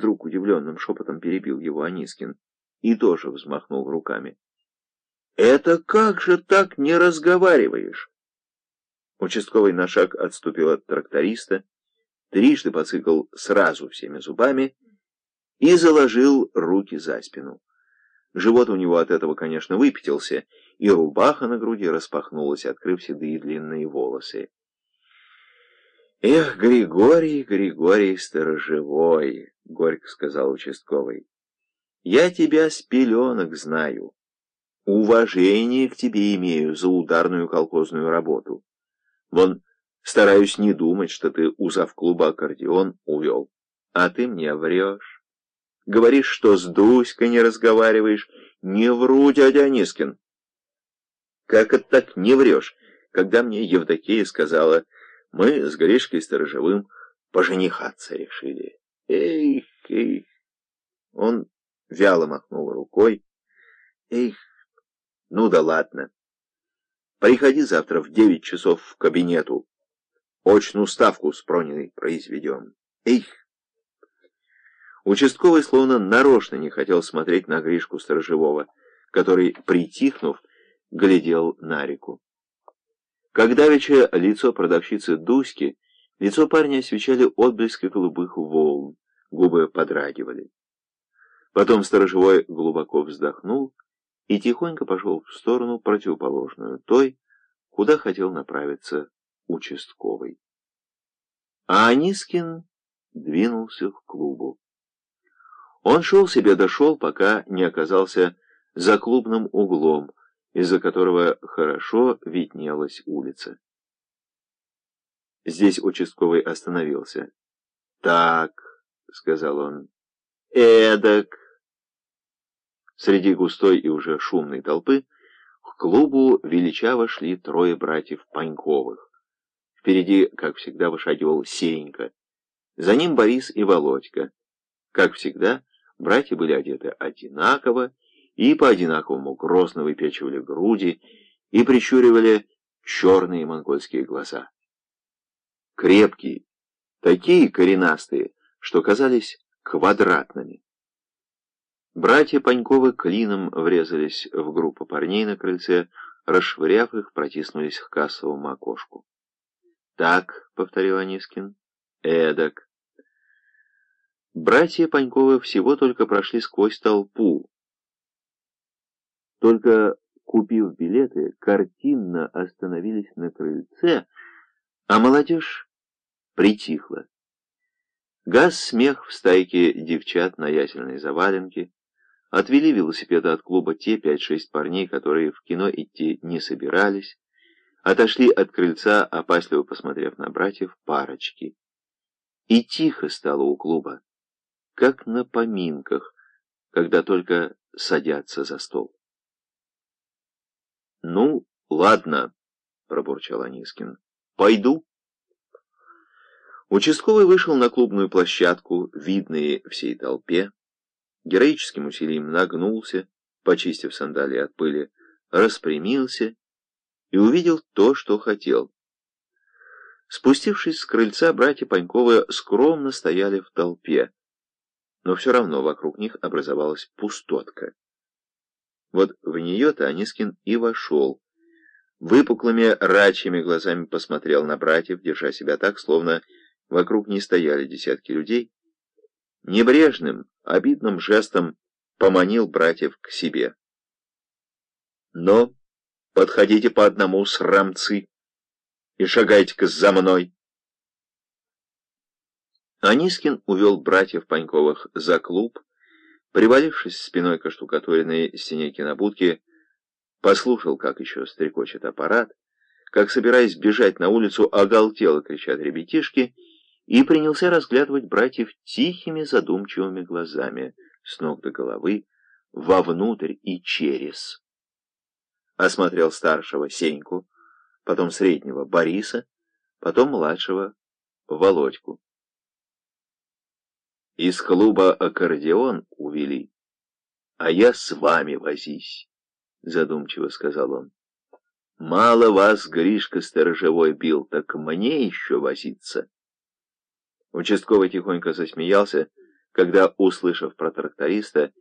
Вдруг удивленным шепотом перебил его Анискин и тоже взмахнул руками. «Это как же так не разговариваешь?» Участковый на шаг отступил от тракториста, трижды поцикал сразу всеми зубами и заложил руки за спину. Живот у него от этого, конечно, выпятился, и рубаха на груди распахнулась, открыв седые длинные волосы. «Эх, Григорий, Григорий Сторожевой!» — горько сказал участковый. «Я тебя с пеленок знаю. Уважение к тебе имею за ударную колхозную работу. Вон, стараюсь не думать, что ты у завклуба аккордеон увел, а ты мне врешь». Говоришь, что с Дуськой не разговариваешь. Не вру, дядя Анискин. Как это так не врешь, когда мне Евдокия сказала, мы с Гришкой Сторожевым поженихаться решили. Эх, эх. Он вяло махнул рукой. Эх, ну да ладно. Приходи завтра в девять часов в кабинету. Очную ставку с Прониной произведем. Эх. Участковый словно нарочно не хотел смотреть на Гришку Сторожевого, который, притихнув, глядел на реку. Когда вече лицо продавщицы Дуськи, лицо парня освещали отблески голубых волн, губы подрагивали. Потом Сторожевой глубоко вздохнул и тихонько пошел в сторону противоположную, той, куда хотел направиться участковый. А Анискин двинулся к клубу. Он шел себе дошел, пока не оказался за клубным углом, из-за которого хорошо виднелась улица. Здесь участковый остановился. «Так», — сказал он, — «эдак». Среди густой и уже шумной толпы к клубу величаво шли трое братьев Паньковых. Впереди, как всегда, вышагивал Сенька. За ним Борис и Володька. Как всегда, Братья были одеты одинаково и по-одинаковому грозно выпечивали груди и прищуривали черные монгольские глаза. Крепкие, такие коренастые, что казались квадратными. Братья Паньковы клином врезались в группу парней на крыльце, расшвыряв их, протиснулись к кассовому окошку. «Так», — повторил Анискин, — «эдак». Братья Паньковы всего только прошли сквозь толпу. Только купив билеты, картинно остановились на крыльце, а молодежь притихла. Газ смех в стайке девчат на ясельной заваленке. Отвели велосипеды от клуба те пять-шесть парней, которые в кино идти не собирались. Отошли от крыльца, опасливо посмотрев на братьев, парочки. И тихо стало у клуба как на поминках, когда только садятся за стол. «Ну, ладно», — пробурчал Анискин, — «пойду». Участковый вышел на клубную площадку, видный всей толпе, героическим усилием нагнулся, почистив сандалии от пыли, распрямился и увидел то, что хотел. Спустившись с крыльца, братья Паньковы скромно стояли в толпе, но все равно вокруг них образовалась пустотка. Вот в нее-то Анискин и вошел. Выпуклыми рачьими глазами посмотрел на братьев, держа себя так, словно вокруг не стояли десятки людей. Небрежным, обидным жестом поманил братьев к себе. «Но подходите по одному, срамцы, и шагайте-ка за мной!» Анискин увел братьев Паньковых за клуб, привалившись спиной к оштукатуренной стене кинобудки, послушал, как еще стрекочет аппарат, как, собираясь бежать на улицу, оголтело кричат ребятишки, и принялся разглядывать братьев тихими задумчивыми глазами, с ног до головы, вовнутрь и через. Осмотрел старшего Сеньку, потом среднего Бориса, потом младшего Володьку. Из клуба аккордеон увели, а я с вами возись, — задумчиво сказал он. Мало вас Гришка сторожевой бил, так мне еще возиться. Участковый тихонько засмеялся, когда, услышав про тракториста,